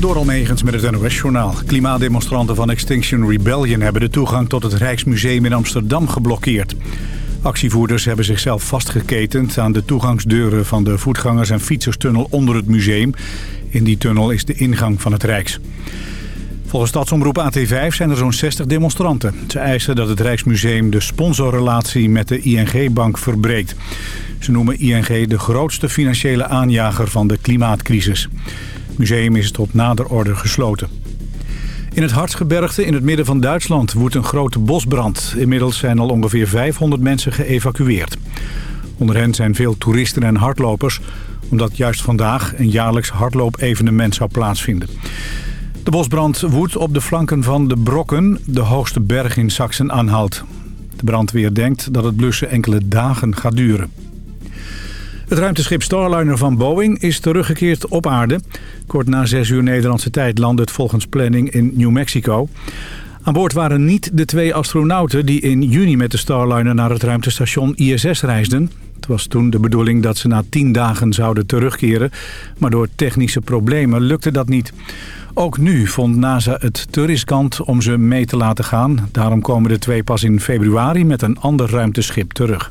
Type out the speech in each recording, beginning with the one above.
Door Almegens met het NOS-journaal. Klimaatdemonstranten van Extinction Rebellion hebben de toegang tot het Rijksmuseum in Amsterdam geblokkeerd. Actievoerders hebben zichzelf vastgeketend aan de toegangsdeuren van de voetgangers- en fietserstunnel onder het museum. In die tunnel is de ingang van het Rijks. Volgens stadsomroep AT5 zijn er zo'n 60 demonstranten. Ze eisen dat het Rijksmuseum de sponsorrelatie met de ING-bank verbreekt. Ze noemen ING de grootste financiële aanjager van de klimaatcrisis. Het museum is tot nader orde gesloten. In het Hartsgebergte in het midden van Duitsland woedt een grote bosbrand. Inmiddels zijn al ongeveer 500 mensen geëvacueerd. Onder hen zijn veel toeristen en hardlopers... omdat juist vandaag een jaarlijks hardloopevenement zou plaatsvinden. De bosbrand woedt op de flanken van de Brokken, de hoogste berg in Sachsen-Anhalt. De brandweer denkt dat het blussen enkele dagen gaat duren. Het ruimteschip Starliner van Boeing is teruggekeerd op aarde. Kort na 6 uur Nederlandse tijd landde het volgens planning in New Mexico. Aan boord waren niet de twee astronauten die in juni met de Starliner naar het ruimtestation ISS reisden. Het was toen de bedoeling dat ze na 10 dagen zouden terugkeren, maar door technische problemen lukte dat niet. Ook nu vond NASA het te riskant om ze mee te laten gaan. Daarom komen de twee pas in februari met een ander ruimteschip terug.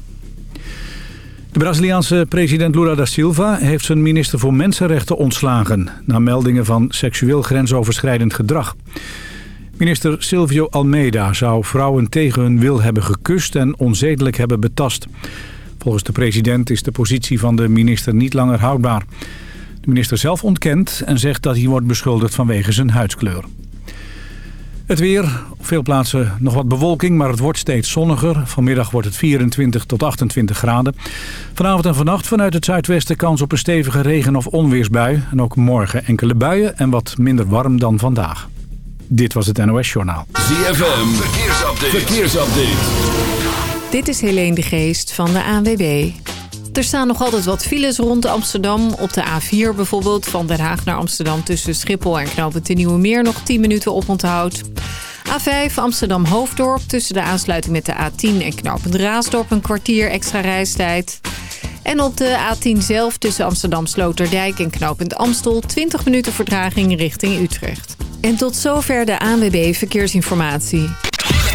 De Braziliaanse president Lula da Silva heeft zijn minister voor Mensenrechten ontslagen... na meldingen van seksueel grensoverschrijdend gedrag. Minister Silvio Almeida zou vrouwen tegen hun wil hebben gekust en onzedelijk hebben betast. Volgens de president is de positie van de minister niet langer houdbaar. De minister zelf ontkent en zegt dat hij wordt beschuldigd vanwege zijn huidskleur. Het weer, op veel plaatsen nog wat bewolking, maar het wordt steeds zonniger. Vanmiddag wordt het 24 tot 28 graden. Vanavond en vannacht vanuit het zuidwesten kans op een stevige regen- of onweersbui. En ook morgen enkele buien en wat minder warm dan vandaag. Dit was het NOS Journaal. ZFM, verkeersupdate. verkeersupdate. Dit is Helene de Geest van de ANWB. Er staan nog altijd wat files rond Amsterdam. Op de A4 bijvoorbeeld, van Den Haag naar Amsterdam... tussen Schiphol en Knoopend de Nieuwe Meer nog 10 minuten op onthoud. A5 Amsterdam-Hoofddorp tussen de aansluiting met de A10 en Knoopend Raasdorp... een kwartier extra reistijd. En op de A10 zelf tussen Amsterdam-Sloterdijk en Knoopend Amstel... 20 minuten vertraging richting Utrecht. En tot zover de ANWB Verkeersinformatie.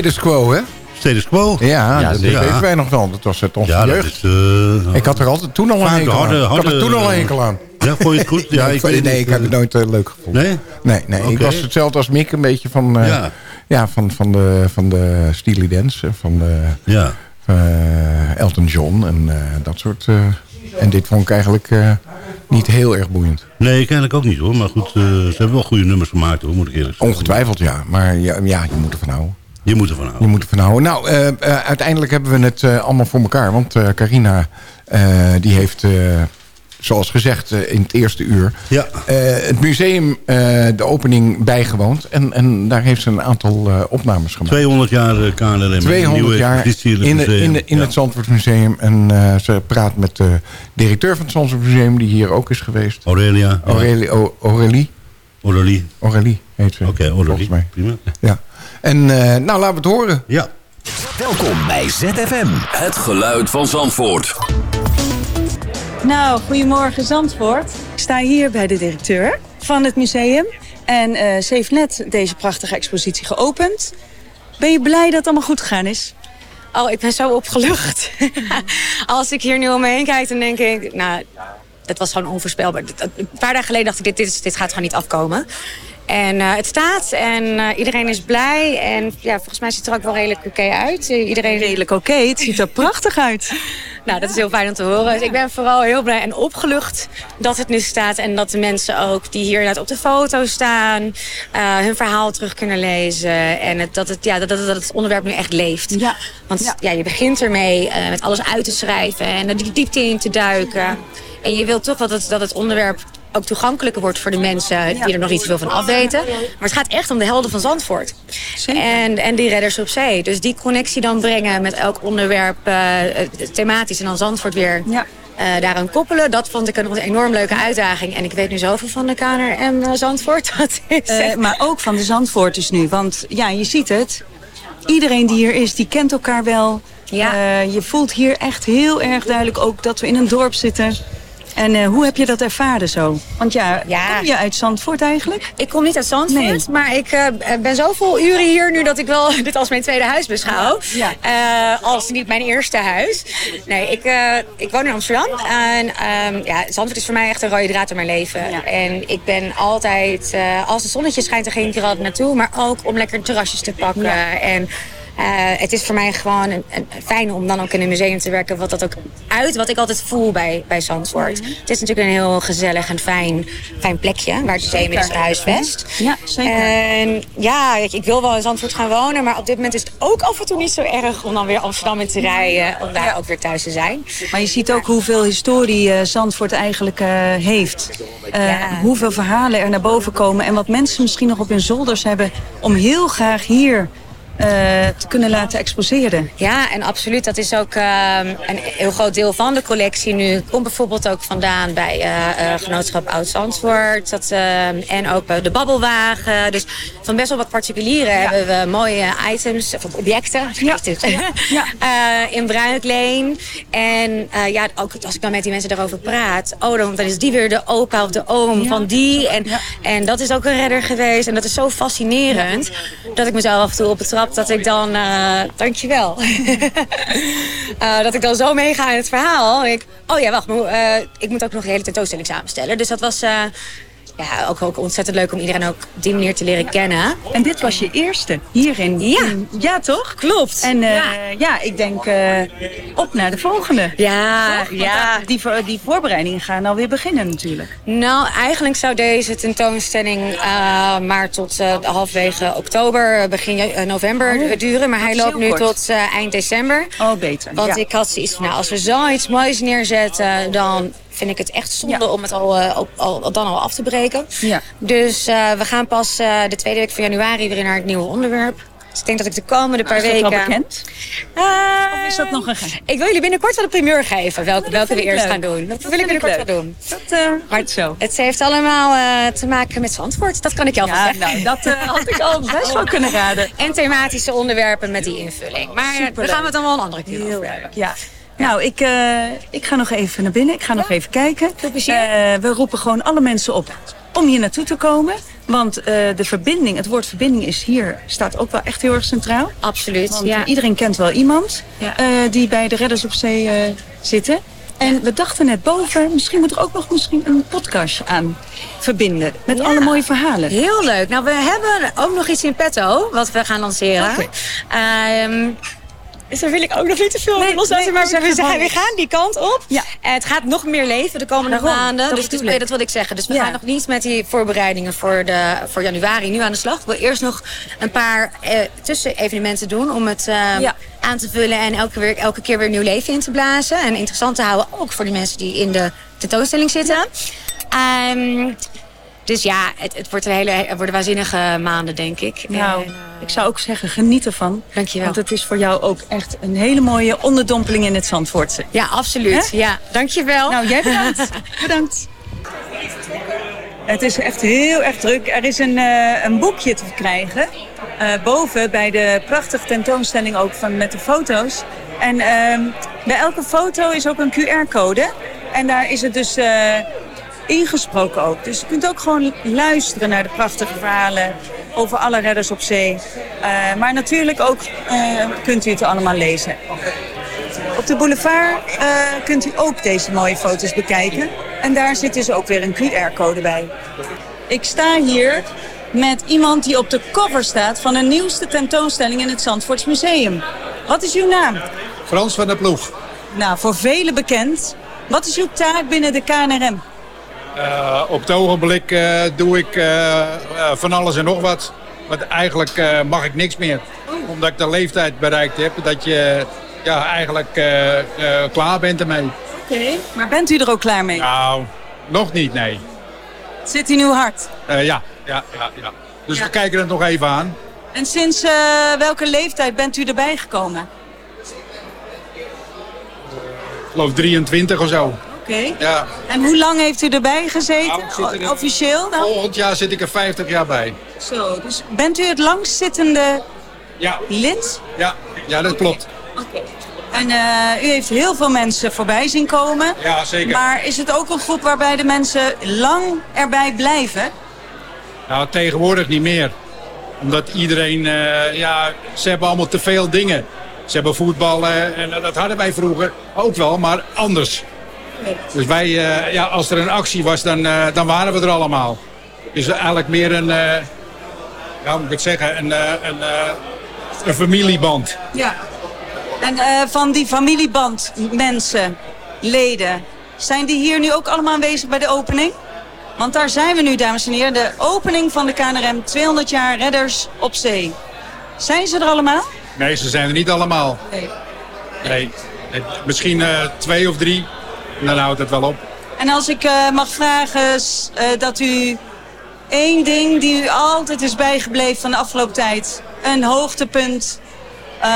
Status quo, hè? Status quo? Ja, dat weten wij nog wel. Dat was het onze ja, jeugd. Is, uh, ik had er altijd toen al een hekel aan. ik had er toen al een aan. Ja, vond je het goed? Ja, ik nee, ik heb het nooit uh, leuk gevonden. Nee? Nee, nee ik was hetzelfde als Mick. Een beetje van, uh, ja. ja. van, van de, van de Steely Dance. Van de, ja. Elton John en dat soort... en dit vond ik eigenlijk niet heel erg boeiend. Nee, eigenlijk ook niet hoor. Maar goed, ze hebben wel goede nummers gemaakt hoor, moet ik eerlijk zeggen. Ongetwijfeld ja. Maar ja, ja je moet ervan houden. Je moet ervan houden. Je moet ervan houden. Nou, uh, uh, uiteindelijk hebben we het uh, allemaal voor elkaar. Want Carina, die heeft, zoals gezegd in het eerste uur... Ja. het museum de opening bijgewoond. En, en daar heeft ze een aantal opnames gemaakt. 200 jaar KNRM. 200 jaar in, in, in, in het Zandvoortmuseum. En ze praat met de directeur van het Zandvoortmuseum... die hier ook is geweest. Aurelia. Aurelie. Aurelie. Aurelie. Aurelie heet ze. Oké, okay, Aurelie. Prima. Ja. En uh, nou, laten we het horen. Ja. Welkom bij ZFM. Het geluid van Zandvoort. Nou, goedemorgen Zandvoort. Ik sta hier bij de directeur van het museum. En uh, ze heeft net deze prachtige expositie geopend. Ben je blij dat het allemaal goed gegaan is? Oh, ik ben zo opgelucht. Als ik hier nu om me heen kijk, dan denk ik... Nou, dat was gewoon onvoorspelbaar. Een paar dagen geleden dacht ik, dit, dit, dit gaat gewoon niet afkomen. En uh, het staat en uh, iedereen is blij. En ja, volgens mij ziet het er ook wel redelijk oké okay uit. Uh, iedereen... Redelijk oké, okay. het ziet er prachtig uit. nou, dat is heel fijn om te horen. Dus ik ben vooral heel blij en opgelucht dat het nu staat. En dat de mensen ook die hier op de foto staan... hun verhaal terug kunnen lezen. En het, dat, het, ja, dat, dat, dat het onderwerp nu echt leeft. Ja. Want ja. ja je begint ermee met alles uit te schrijven. En er die diepte in te duiken. En je wilt toch dat het, dat het onderwerp ook toegankelijker wordt voor de mensen die er nog niet zoveel van afweten. Maar het gaat echt om de helden van Zandvoort. En, en die redders op zee. Dus die connectie dan brengen met elk onderwerp uh, thematisch en dan Zandvoort weer ja. uh, daaraan koppelen. Dat vond ik een enorm leuke uitdaging. En ik weet nu zoveel van de KNRM uh, Zandvoort. Dat is maar ook van de Zandvoorters nu. Want ja, je ziet het. Iedereen die hier is, die kent elkaar wel. Ja. je voelt hier echt heel erg duidelijk ook dat we in een dorp zitten en uh, hoe heb je dat ervaren zo? Want ja, ja, kom je uit Zandvoort eigenlijk? Ik kom niet uit Zandvoort, nee. maar ik uh, ben zoveel uren hier nu dat ik wel dit als mijn tweede huis beschouw. Ja. Uh, als niet mijn eerste huis. Nee, ik, ik woon in Amsterdam. En um, ja, Zandvoort is voor mij echt een rode draad in mijn leven. Ja. En ik ben altijd, als het zonnetje schijnt, dan ging ik er altijd naartoe. Maar ook om lekker terrasjes te pakken. En het is voor mij gewoon een, een, fijn om dan ook in een museum te werken. Wat dat ook uit, wat ik altijd voel bij, bij Zandvoort. Mhm. Het is natuurlijk een heel gezellig en fijn, fijn plekje. Waar het museum is gehuisvest. Ja, zeker. En ja, ik, ik, wil wel in Zandvoort gaan wonen. Maar op dit moment is het ook af en toe niet zo erg om dan weer Amsterdam in te rijden. Om daar ook weer thuis te zijn. Maar je ziet ook hoeveel historie uh, Zandvoort eigenlijk uh, heeft. Ja. Hoeveel verhalen er naar boven komen. En wat mensen misschien nog op hun zolders hebben. Om heel graag hier eh, te kunnen laten exposeren. Ja, en absoluut. Dat is ook ehm, een heel groot deel van de collectie nu. Komt bijvoorbeeld ook vandaan bij eh, eh, Genootschap Oud-Zandvoort. Dat, ehm, en ook de Babbelwagen. Dus van best wel wat particulieren hebben we mooie items, of objecten. Ja. ja. in Bruikleen. En ja, ook als ik dan met die mensen daarover praat. Oh, dan, dan is die weer de opa of de oom van die. En, en dat is ook een redder geweest. En dat is zo fascinerend. Dat ik mezelf af en toe op betrap dat ik dan... Uh, dankjewel. uh, dat ik dan zo meega in het verhaal. ik, oh ja, wacht. Maar, uh, ik moet ook nog een hele tentoonstelling samenstellen. Dus dat was ja, ook, ook ontzettend leuk om iedereen ook op die manier te leren kennen. En dit was je eerste hierin? Ja. ja, toch? Klopt. En uh, ja. ja. ik denk uh, op naar de volgende. Ja, ja. Die, die voorbereidingen gaan alweer beginnen natuurlijk. Nou, eigenlijk zou deze tentoonstelling uh, maar tot halfwege oktober, begin november oh, duren. Maar hij loopt nu kort. tot eind december. Oh, beter. Want ja. ik had zoiets van, nou, als we zoiets moois neerzetten, dan vind ik het echt zonde ja. om het al, uh, al, dan al af te breken. Ja. Dus uh, we gaan pas uh, de tweede week van januari weer naar het nieuwe onderwerp. Dus ik denk dat ik de komende paar weken... Is dat al bekend? of is dat nog een geheim? Ik wil jullie binnenkort wel een primeur geven welke, welke we eerst leuk. gaan doen. Dat, dat wil ik binnenkort wel doen. Dat uh, zo. Het heeft allemaal uh, te maken met Zandvoort. Dat kan ik jou ja, zeggen. Nou, dat had ik al best wel kunnen raden. En thematische onderwerpen met die invulling. Maar daar gaan we het dan wel een andere keer over hebben. Ja. Nou, ik, uh, ik ga nog even naar binnen. Ik ga nog even kijken. Veel plezier. Uh, we roepen gewoon alle mensen op om hier naartoe te komen. Want uh, de verbinding, het woord verbinding is hier, staat ook wel echt heel erg centraal. Absoluut, Want ja. iedereen kent wel iemand ja. die bij de Redders op Zee zitten. En we dachten net boven, misschien moet er ook nog misschien een podcast aan verbinden. Met ja. alle mooie verhalen. Heel leuk. Nou, we hebben ook nog iets in petto, wat we gaan lanceren. Okay. Um, dus daar wil ik ook nog niet te veel nee, loslaten. Nee, maar we, zijn, we gaan die kant op. Ja. En het gaat nog meer leven de komende Daarom, maanden. Dat dus, dus dat wil ik zeggen. Dus we ja. gaan nog niet met die voorbereidingen voor, de, voor januari nu aan de slag. We willen eerst nog een paar eh, tussenevenementen doen om het ja. aan te vullen. En elke, weer, elke keer weer nieuw leven in te blazen. En interessant te houden ook voor die mensen die in de tentoonstelling zitten. Um, dus ja, het, het, wordt een hele, het worden waanzinnige maanden, denk ik. Nou, en, uh, ik zou ook zeggen, geniet ervan. Dankjewel. Want het is voor jou ook echt een hele mooie onderdompeling in het Zandvoortse. Ja, absoluut. He? Ja, dankjewel. Nou, jij bedankt. bedankt. Het is echt heel erg druk. Er is een, uh, een boekje te krijgen. Uh, boven bij de prachtige tentoonstelling ook van, met de foto's. En uh, bij elke foto is ook een QR-code. En daar is het dus ingesproken ook. Dus je kunt ook gewoon luisteren naar de prachtige verhalen over alle redders op zee. Uh, maar natuurlijk ook uh, kunt u het allemaal lezen. Op de boulevard uh, kunt u ook deze mooie foto's bekijken. En daar zit dus ook weer een QR-code bij. Ik sta hier met iemand die op de cover staat van de nieuwste tentoonstelling in het Zandvoorts Museum. Wat is uw naam? Frans van der Ploeg. Nou, voor velen bekend. Wat is uw taak binnen de KNRM? Uh, op het ogenblik uh, doe ik uh, van alles en nog wat. Maar eigenlijk mag ik niks meer. Omdat ik de leeftijd bereikt heb dat je ja, eigenlijk klaar bent ermee. Oké, okay. maar bent u er ook klaar mee? Nou, nog niet, nee. Zit in uw hart? ja, ja, ja, ja. Dus ja. we kijken het nog even aan. En sinds welke leeftijd bent u erbij gekomen? Ik geloof 23 of zo. Okay. Ja. En hoe lang heeft u erbij gezeten? Nou, er, Officieel dan? Volgend jaar zit ik er 50 jaar bij. Zo, dus bent u het langstzittende ja. lid? Ja, ja dat klopt. Oké. Okay. En uh, u heeft heel veel mensen voorbij zien komen. Ja, zeker. Maar is het ook een groep waarbij de mensen lang erbij blijven? Nou, tegenwoordig niet meer. Omdat iedereen, uh, ja, ze hebben allemaal te veel dingen. Ze hebben voetballen en dat hadden wij vroeger ook wel, maar anders. Dus wij, uh, ja, als er een actie was, dan, uh, dan waren we er allemaal. Dus eigenlijk meer een, uh, ja, hoe moet ik het zeggen, een, een, een familieband. Ja. En van die familieband mensen, leden, zijn die hier nu ook allemaal aanwezig bij de opening? Want daar zijn we nu, dames en heren. De opening van de KNRM 200 jaar Redders op Zee. Zijn ze er allemaal? Nee, ze zijn er niet allemaal. Nee. Nee, nee. misschien twee of drie. Dan houdt het wel op. En als ik uh, mag vragen uh, dat u één ding die u altijd is bijgebleven van de afgelopen tijd een hoogtepunt eh,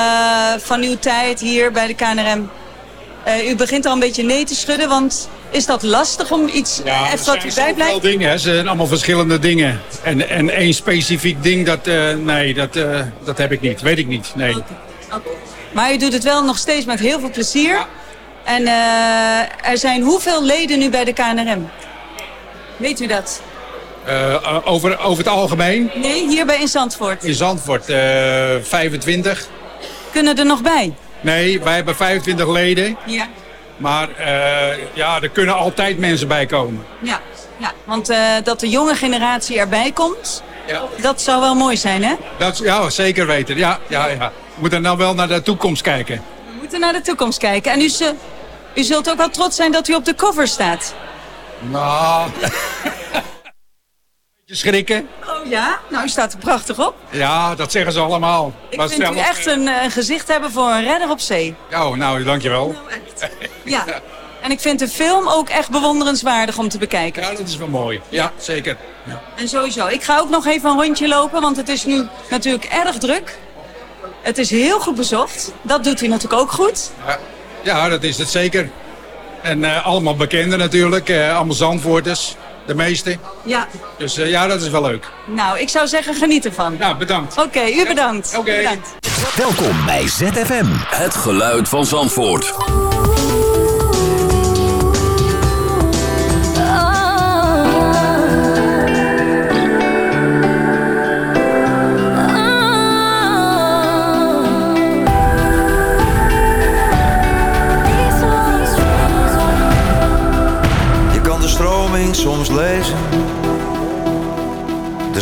van uw tijd hier bij de KNRM? Eh, u begint al een beetje nee te schudden, want is dat lastig om iets even wat u bijblijft? Veel dingen, hè. Het zijn allemaal verschillende dingen. En, en één specifiek ding, dat, eh, nee, dat, eh, dat heb ik niet. Weet ik niet, nee. Maar u doet het wel nog steeds met heel veel plezier. En eh, er zijn hoeveel leden nu bij de KNRM? Weet u dat? Eh, over, over het algemeen, Nee, hier bij in Zandvoort. in Zandvoort, eh 25. Kunnen er nog bij? Nee, wij hebben 25 leden. Ja. Maar eh, ja, er kunnen altijd mensen bij komen. Ja, ja. want eh, dat de jonge generatie erbij komt, Ja. dat zou wel mooi zijn, hè? Dat, ja, zeker weten. Ja, ja, ja. We moeten nou wel naar de toekomst kijken. We moeten naar de toekomst kijken. En u, u zult ook wel trots zijn dat u op de cover staat. Nou. Beetje schrikken. Oh ja? Nou, u staat er prachtig op. Ja, dat zeggen ze allemaal. Ik Maar vind u zelf- echt een, eh, een gezicht hebben voor een redder op zee. Oh, nou, dankjewel. Ja. En ik vind de film ook echt bewonderenswaardig om te bekijken. Ja, dat is wel mooi. Ja, zeker. Ja. En sowieso. Ik ga ook nog even een rondje lopen, want het is nu natuurlijk erg druk. Het is heel goed bezocht. Dat doet u natuurlijk ook goed. Ja, ja, dat is het zeker. En eh, allemaal bekenden natuurlijk. eh, allemaal Zandvoorters. De meeste. Ja. Dus eh, ja, dat is wel leuk. Nou, ik zou zeggen, geniet ervan. Nou, bedankt. Oké, u bedankt. Oké. U bedankt. Welkom bij ZFM. Het geluid van Zandvoort.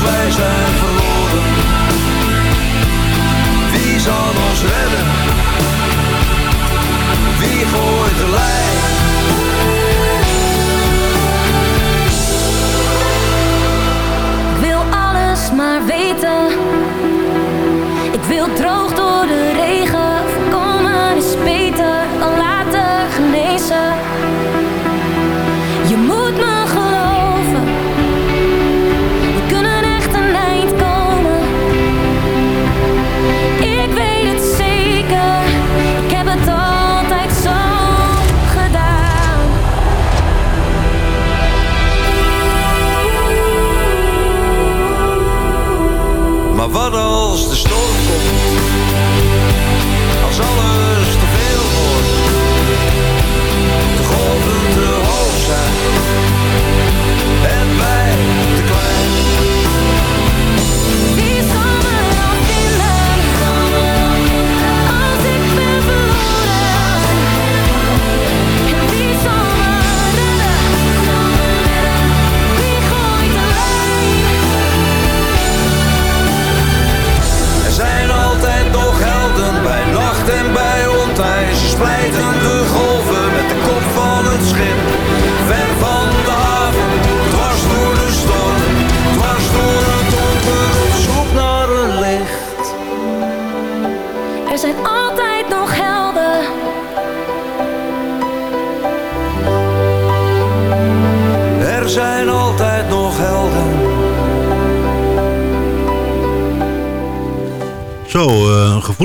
Als wij zijn verloren? Wie zal ons redden? Wie gooit de lijn? Ik wil alles maar weten. Ik wil droog Maar wat als de storm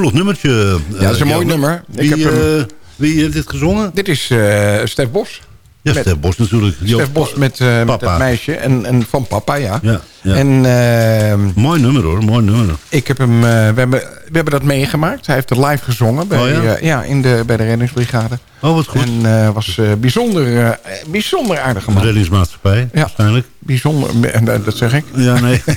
gevoelig nummertje. Ja, dat is een mooi nummer. Ik Wie, heb hem- eh, wie heeft dit gezongen? Dit is eh Stef Bos. Ja, Stef Bos natuurlijk. Stef Bos met, eh, met het meisje. En, en van papa, ja. Ja, ja. En Mooi nummer hoor, mooi nummer. ik heb hem, eh, we, hebben, we hebben dat meegemaakt. Hij heeft het live gezongen bij, Oh, ja? eh, ja, in de, bij de reddingsbrigade. Oh, wat goed. En eh, was eh, bijzonder, eh, bijzonder aardige man. Reddingsmaatschappij, Ja. waarschijnlijk. Bijzonder, eh, dat zeg ik. Ja, nee.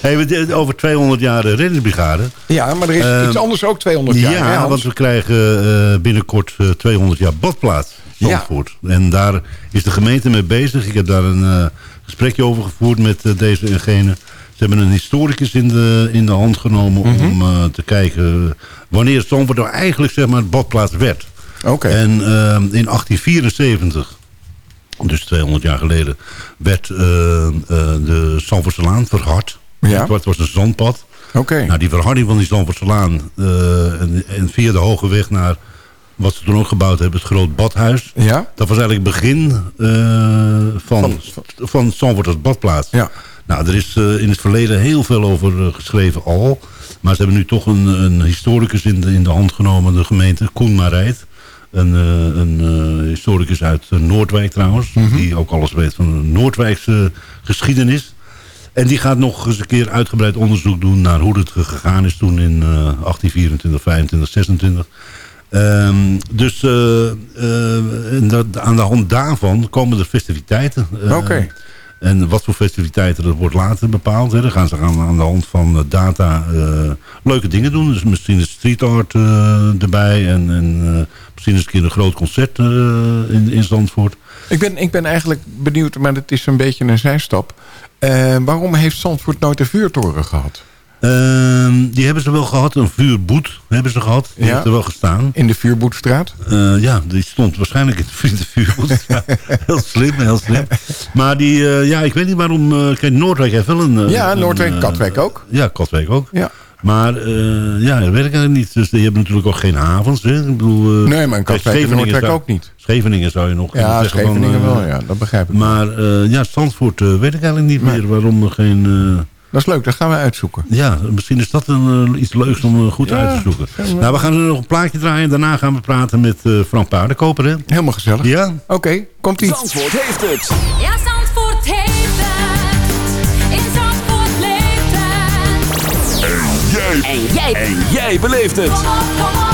Hey, de- over 200 jaar de reddingsbrigade. Ja, maar er is Ehm, iets anders ook 200 jaar. hè, Ja, Hans? want we krijgen eh, binnenkort eh, 200 jaar badplaats. Ja. Zandvoort. En daar is de gemeente mee bezig. Ik heb daar een eh, gesprekje over gevoerd met eh, deze en gene. Ze hebben een historicus in de, in de hand genomen Mhm. om eh, te kijken wanneer Zandvoort nou eigenlijk zeg maar, badplaats werd. Oké. En eh, in 1874, dus 200 jaar geleden, werd eh, eh, de Zandvoortselaan verhard. Ja. Het was een zandpad. Oké. Nou, die verharding van die Zandvoortselaan eh en, en via de Hoge Weg naar wat ze toen ook gebouwd hebben, het Groot Badhuis. Ja? Dat was eigenlijk het begin eh, van, van, Zandvoort als badplaats. Ja. Nou, er is eh, in het verleden heel veel over geschreven al. Maar ze hebben nu toch een, een historicus in de, in de hand genomen, de gemeente, Koen Marijt. Een, een historicus uit Noordwijk trouwens. Die ook alles weet van de Noordwijkse geschiedenis. En die gaat nog eens een keer uitgebreid onderzoek doen naar hoe het gegaan is toen in eh 1824, 25, 26. Ehm, dus eh, eh, en dat, aan de hand daarvan komen er festiviteiten. Oké. En wat voor festiviteiten, dat wordt later bepaald. Hè. Dan gaan ze aan, aan de hand van eh, data leuke dingen doen. Dus misschien een street art erbij. En, en misschien eens een keer een groot concert in, in Zandvoort. Ik ben, ik ben eigenlijk benieuwd, maar het is een beetje een zijstap. Eh, waarom heeft Zandvoort nooit een vuurtoren gehad? Ehm, die hebben ze wel gehad. Een vuurboet hebben ze gehad. Die Ja. heeft er wel gestaan. In de Vuurboetstraat? Eh, ja, die stond waarschijnlijk in de- in de vuurboet. Ja, heel slim, heel slim. Maar die, eh, ja, ik weet niet waarom... eh kijk, Noordwijk heeft wel een... Ja, Noordwijk, Katwijk ook. Ja, Katwijk ook. Ja. Maar ja, dat ik eigenlijk niet. Dus die hebben natuurlijk ook geen havens. Hè? Ik bedoel, Nee, maar in kijk, Katwijk en Scheveningen Noordwijk zou- ook niet. Scheveningen zou je nog Ja, kunnen zeggen van, Scheveningen eh, wel, ja. Dat begrijp ik. Maar eh, ja, Zandvoort eh, weet ik eigenlijk niet meer waarom er geen... eh, Dat is leuk, dat gaan we uitzoeken. ja, misschien is dat een, iets leuks om goed Ja, uit te zoeken. we- Nou, we gaan er nog een plaatje draaien. Daarna gaan we praten met eh, Frank Paardenkoper. Hè? Helemaal gezellig. Ja? Oké, komt-ie. Zandvoort heeft het. Ja, Zandvoort heeft het. In Zandvoort leeft het. En jij. En jij beleeft het. Kom op, kom op, kom op,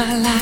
My life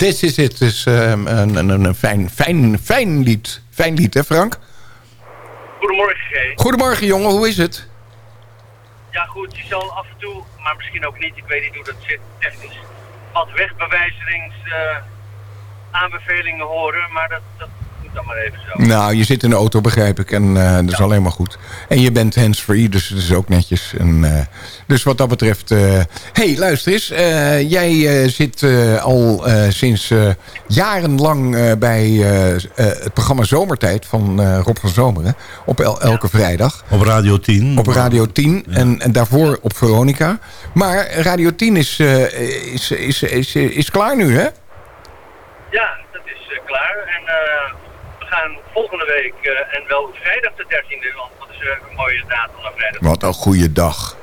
This is it is ehm, een, een, een fijn, fijn, fijn lied. Fijn lied, hè Frank? Goedemorgen, G. Goedemorgen, jongen. Hoe is het? Ja goed, je zal af en toe, maar misschien ook niet, ik weet niet hoe dat zit technisch, wat wegbewijzerings eh, aanbevelingen horen, maar dat, dat dan maar even zo. Nou, je zit in de auto, begrijp ik. En eh, dat is alleen maar goed. En je bent hands-free, dus dat is ook netjes. En, eh, dus wat dat betreft... eh hey, luister eens. eh, jij eh, zit eh, al eh, sinds eh, jarenlang eh, bij eh, eh, het programma Zomertijd van eh, Rob van Zomeren. Op el- elke vrijdag. Op Radio 10. Op Radio 10 en, en daarvoor op Veronica. Maar Radio 10 is, eh, is, is, is, is klaar nu, hè? Ja, dat is klaar en eh, gaan volgende week, eh, en wel vrijdag de 13e, want dat is eh, een mooie datum naar vrijdag, Wat een goede dag.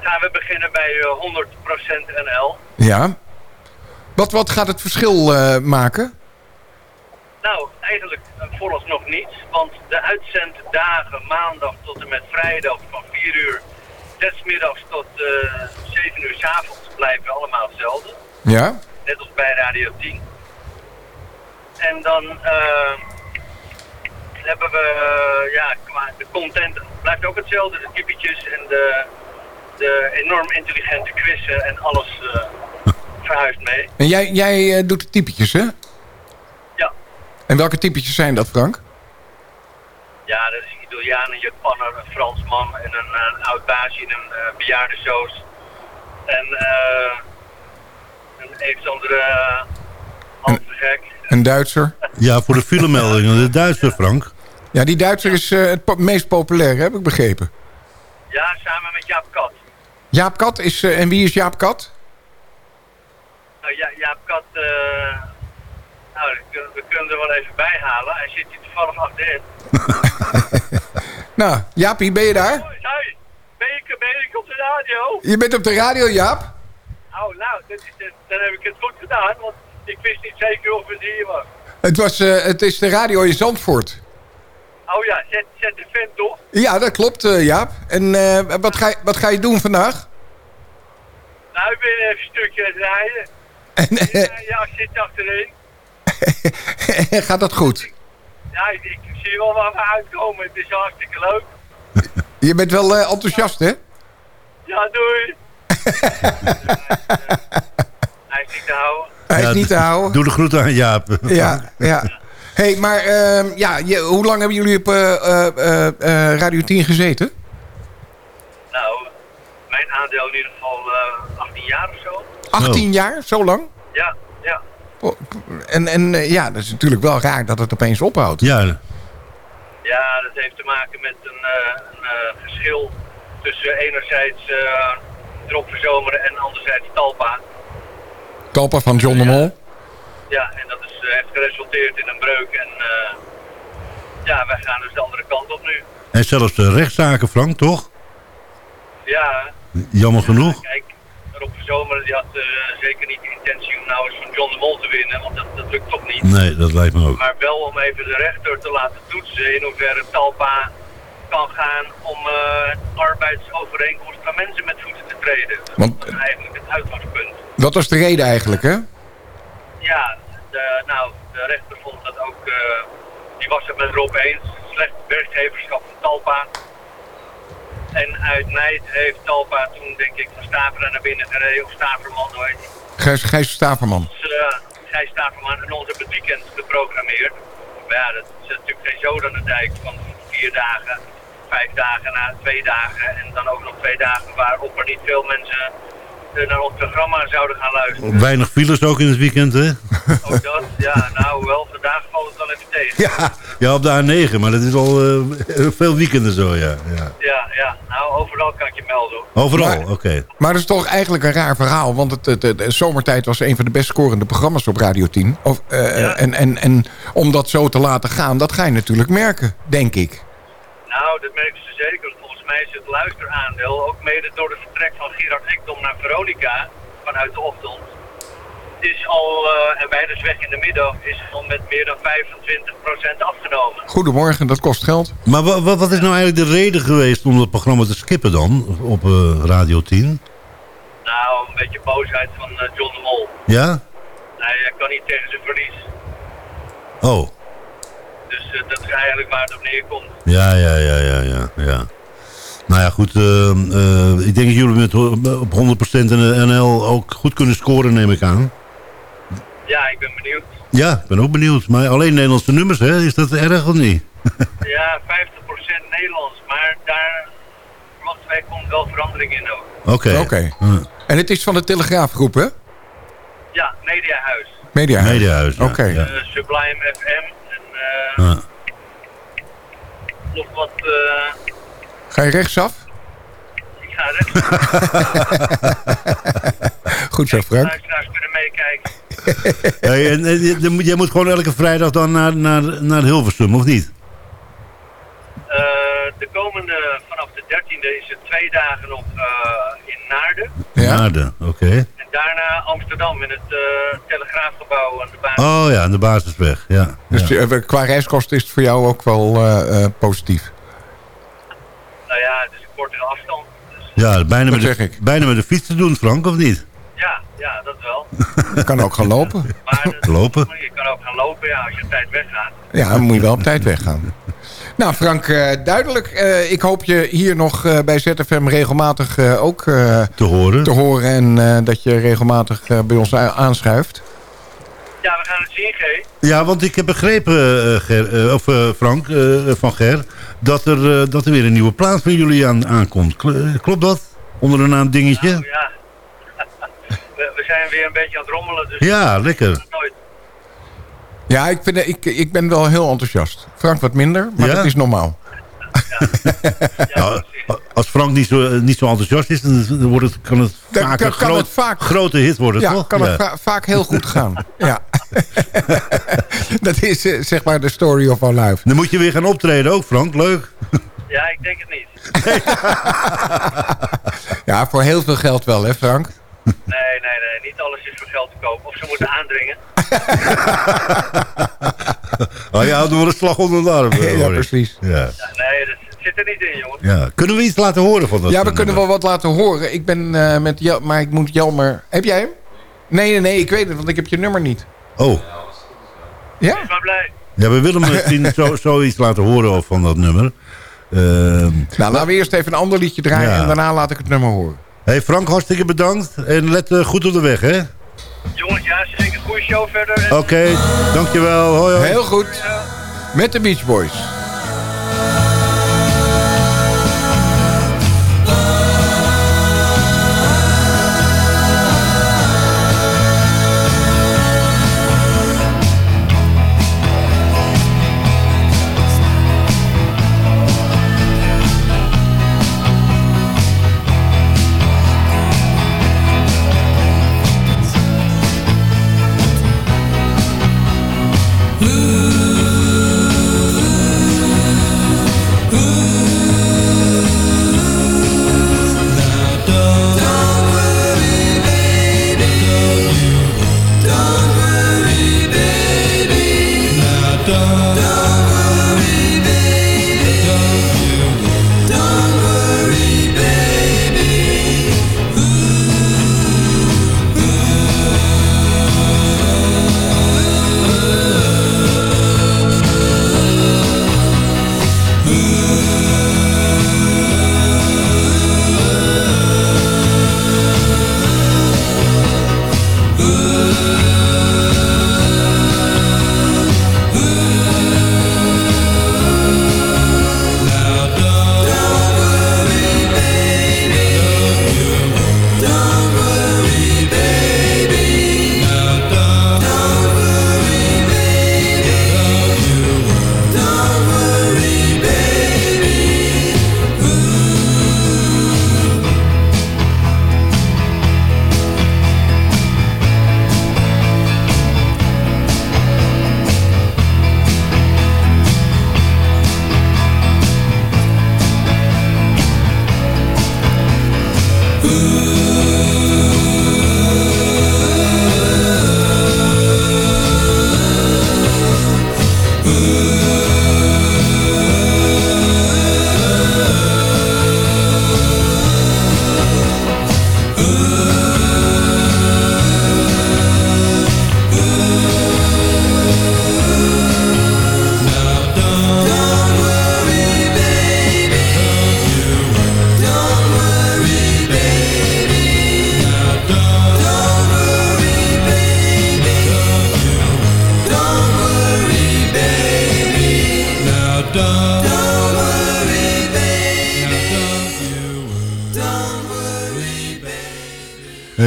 gaan we beginnen bij eh 100% NL. Ja. Wat, wat gaat het verschil eh, maken? Nou, eigenlijk eh, vooralsnog niet, want de uitzenddagen maandag tot en met vrijdag van 4 uur, desmiddags tot eh 7 uur 's avonds blijven allemaal hetzelfde. Ja? Net als bij Radio 10. En dan eh, hebben we, eh, ja, qua de content blijft ook hetzelfde. De typetjes en de, de enorm intelligente quizzen en alles eh, verhuist mee. En jij, jij eh, doet de typetjes, hè? Ja. En welke typetjes zijn dat, Frank? Ja, dat is een Italiaan, een Japanner, een Fransman en een, een oud baasje in een uh, bejaardensoos. En eh een of andere uh, halve gek. Een Duitser? Ja, voor de filemeldingen. De Duitse Frank. Ja, die Duitser is eh, het po- meest populair, heb ik begrepen. Ja, samen met Jaap Kat. Jaap Kat is... eh, en wie is Jaap Kat? Nou, ja, Jaap Kat, eh, nou, we kunnen- we kunnen er wel even bij halen. Hij zit hier toevallig achterin. Nou, Jaapie, ben je daar? Hey, ben ik, ben ik op de radio? Je bent op de radio, Jaap? Oh, nou, is, dat- dan heb ik het goed gedaan, want ik wist niet zeker of het hier was. Het, was, het is de radio in Zandvoort. Oh ja, zet, zet de vent toch? Ja, dat klopt, eh, Jaap. En eh, wat, ga, je- wat ga je doen vandaag? Nou, ik ben even een stukje aan het rijden. En, Ja, ja, ik zit achterin. Gaat dat goed? Ja, ik, ik zie wel waar we uitkomen. Het is hartstikke leuk. Je bent wel eh, enthousiast, hè? Ja, doei. Hij is niet te houden. Hij is Ja, niet te houden. Doe de groeten aan Jaap. Ja, ja. Hey, maar ehm, ja, je, hoe lang hebben jullie op eh, eh, eh, Radio 10 gezeten? Nou, mijn aandeel in ieder geval eh 18 jaar of zo. 18 jaar? Zo lang? Ja, ja. En, en eh, ja, dat is natuurlijk wel raar dat het opeens ophoudt. Ja, Ja, dat heeft te maken met een, eh, een geschil tussen enerzijds uh, Drop Verzomeren en anderzijds Talpa. Talpa van John de Mol. Ja, en dat is, eh, heeft geresulteerd in een breuk. En eh, ja, wij gaan dus de andere kant op nu. en zelfs de rechtszaken, Frank, toch? Ja, Jammer genoeg. kijk, Rob Verzomeren die had eh, zeker niet de intentie om nou eens van John de Mol te winnen. Want dat, dat lukt toch niet. Nee, dat lijkt me ook. Maar wel om even de rechter te laten toetsen in hoeverre Talpa kan gaan om eh arbeidsovereenkomst van mensen met voeten te treden. Want- dat is eigenlijk het uitgangspunt. Dat was de reden eigenlijk, hè? Ja, de, nou, de rechter vond dat ook, eh, die was het met Rob eens. Slecht werkgeverschap van Talpa. En uit nijd heeft Talpa toen, denk ik, van Staveren naar binnen gereden. Of Staverman, hoe heet? Gijs, Gijs Staverman. Dus, eh, Gijs Staverman en ons op het weekend geprogrammeerd. Maar ja, dat is natuurlijk geen zoden aan de dijk van vier dagen, vijf dagen na twee dagen. En dan ook nog twee dagen waarop er niet veel mensen naar ons programma zouden gaan luisteren. Weinig files ook in het weekend, hè? Ook dat, ja, nou wel, vandaag valt het wel even tegen. Ja, Ja, op de A9, maar dat is al eh, veel weekenden zo, ja. ja. Ja, ja, nou overal kan ik je melden. Overal, oké. Maar dat is toch eigenlijk een raar verhaal. Want het, het, het- de zomertijd was een van de best scorende programma's op Radio 10. Of, eh, en, en, en om dat zo te laten gaan, dat ga je natuurlijk merken, denk ik. Nou, dat merken ze zeker. want Volgens mij is het luisteraandeel, ook mede door het vertrek van Gerard Ekdom naar Veronica vanuit de ochtend, is al, eh, en wij dus weg in de middag, is al met meer dan 25% afgenomen. Goedemorgen, dat kost geld. Maar wa- wa- wat is nou eigenlijk de reden geweest om dat programma te skippen dan? Op eh, Radio 10? Nou, een beetje boosheid van eh, John de Mol. Ja? Hij kan niet tegen zijn verlies. Oh, Dus dat is eigenlijk waar het op neerkomt. ja, ja, ja, ja, ja. ja. Nou ja, goed. eh, eh, ik denk dat jullie met, op 100% in de NL ook goed kunnen scoren, neem ik aan. Ja, ik ben benieuwd. Ja, ik ben ook benieuwd. Maar alleen Nederlandse nummers, hè? Is dat erg of niet? Ja, 50% Nederlands, maar daar verwachten wij komt wel verandering in ook. Oké. Oké. En het is van de Telegraafgroep, hè? Ja, Mediahuis. Mediahuis. Mediahuis, ja. Oké. Eh, Sublime FM en eh, Ja. nog wat... eh, Ga je rechtsaf? ik ga rechts. Goed zo, Frank. luisteraars kunnen meekijken. Hey, en, jij moet gewoon elke vrijdag dan naar, naar, naar Hilversum, of niet? Eh, de komende, vanaf de 13e is het twee dagen nog eh, in Naarden. Ja? Naarden, oké. En daarna Amsterdam in het eh, Telegraafgebouw aan de baan. Oh ja, aan de basisweg, ja. Dus ja. qua reiskosten is het voor jou ook wel eh, eh, positief. Nou ja, het is een kortere afstand. Dus Ja, bijna met, zeg de, ik. bijna met de fiets te doen, Frank, of niet? ja, ja, dat wel. Je kan ook gaan lopen. Maar dat- Lopen? je kan ook gaan lopen ja, als je op tijd weggaat. Ja, dan moet je wel op tijd weggaan. Nou, Frank, eh, duidelijk. Eh, ik hoop je hier nog eh, bij ZFM regelmatig eh, ook eh, Te horen. te horen. En eh, dat je regelmatig eh, bij ons aanschuift. Ja, we gaan het zien, G. Ja, want ik heb begrepen, eh, Ger, eh, of eh, Frank eh, van Ger... Dat er, eh, dat er weer een nieuwe plaat van jullie aan, aankomt. Eh, klopt dat? Onder de naam Dingetje? Nou ja, we, we zijn weer een beetje aan het rommelen. Dus Ja, lekker. nooit. Ja, ik, vind, ik, ik ben wel heel enthousiast. Frank wat minder, maar Ja? dat is normaal. Nou, als Frank niet zo, eh, niet zo enthousiast is, dan wordt het, kan het vaak kan- een kan groot, het vaak- grote hit worden, Ja, toch? kan het va- vaak heel goed gaan. ja. dat is eh, zeg maar de story of our life. Dan moet je weer gaan optreden ook, Frank. Leuk. Ja, ik denk het niet. Ja, voor heel veel geld wel, hè Frank? Nee, nee, nee. Niet alles is voor geld te kopen. Of ze moeten aandringen. Oh ja, dan wordt een slag onder de arm. ja, precies. Ja. Ja, nee, dat zit er niet in, jongen. Ja. Kunnen we iets laten horen van dat? Ja, we kunnen wel wat laten horen. Ik ben eh, met Jel, maar ik moet Jelmer... Heb jij hem? Nee, nee, nee, ik weet het, want ik heb je nummer niet. Oh, Ja? Blij. ja, we willen misschien zo, zoiets laten horen van dat nummer. Ehm Nou, laten we eerst even een ander liedje draaien Ja. en daarna laat ik het nummer horen. hey Frank, hartstikke bedankt. En let eh, goed op de weg, hè? Jongens, ja, zeker. Goede show verder. En Oké, dankjewel. Hoi, hoi. Heel goed. Met de Beach Boys.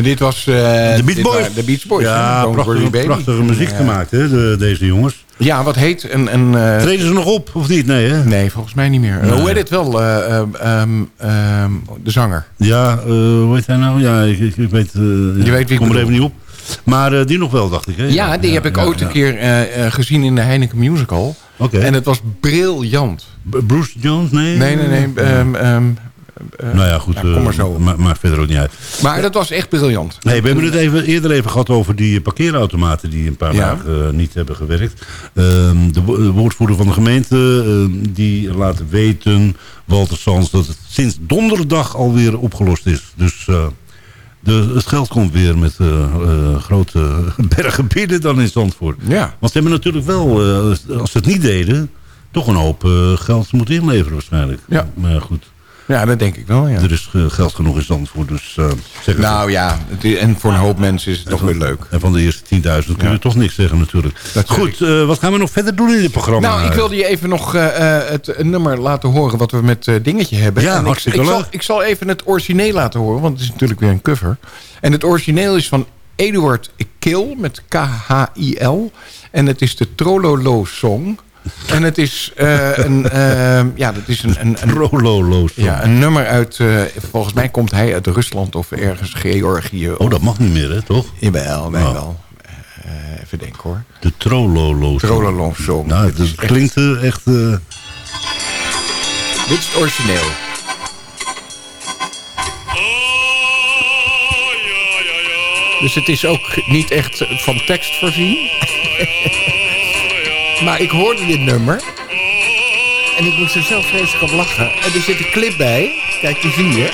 Eh, dit was... eh, de Beach dit Boys. De Beach Boys. Ja, prachtige, muziek gemaakt, hè, de, deze jongens. Ja, wat heet een... een eh, Treden ze nog op, of niet? Nee, hè? Nee, volgens mij niet meer. Eh, Nee. hoe heet het wel? eh, ehm, ehm, de zanger. Ja, eh, hoe heet hij nou? Ja, ik, ik, ik weet... eh, Je weet wie ik kom er even niet op. Maar eh, die nog wel, dacht ik. Hè? Ja, die heb ik ja, ooit ja. een keer eh, eh, gezien in de Heineken Musical. Oké. En het was briljant. B- Bruce Jones? Nee? Nee, nee, nee. ehm, ehm, eh, nou ja, goed. kom maar eh, zo. ma- maakt verder ook niet uit. Maar dat was echt briljant. Nee, we hebben het even, eerder even gehad over die parkeerautomaten die een paar Ja. dagen eh, niet hebben gewerkt. Ehm, de, wo- de woordvoerder van de gemeente ehm, die laat weten, Walter Sans, dat het sinds donderdag alweer opgelost is. Dus eh, de, het geld komt weer met eh, eh, grote bergen binnen dan in Zandvoort. Ja. Want ze hebben natuurlijk wel, eh, als ze het niet deden, toch een hoop eh, geld moeten inleveren waarschijnlijk. Ja. Maar goed, Ja, dat denk ik wel, ja. er is eh, geld genoeg in Zandvoort, dus eh, zeg Nou ja, het en voor een hoop mensen is het toch weer leuk. en van de eerste 10.000 kun je Ja. toch niks zeggen natuurlijk. Dat Goed, eh, wat gaan we nog verder doen in dit programma? Nou, ik wilde je even nog het nummer laten horen wat we met Dingetje hebben. Ja, En ik, hartstikke ik, zal, ik zal even het origineel laten horen, want het is natuurlijk weer een cover. En het origineel is van Eduard Kil met K-H-I-L. En het is de Trololo Song. En het is, eh, een, eh, ja, dat is een, een, een, ja, een nummer uit, eh, volgens mij komt hij uit Rusland of ergens Georgië. Oh, dat mag niet meer, hè, toch? Jawel, Oh. wel. Eh, even denken hoor. De Trololo's. Trololo Song. Nou, Het dat is echt- klinkt echt... eh, Dit is het origineel. Dus het is ook niet echt van tekst voorzien. Maar ik hoorde dit nummer. En ik moest er zelf vreselijk op lachen. En er zit een clip bij. Kijk, die zie je.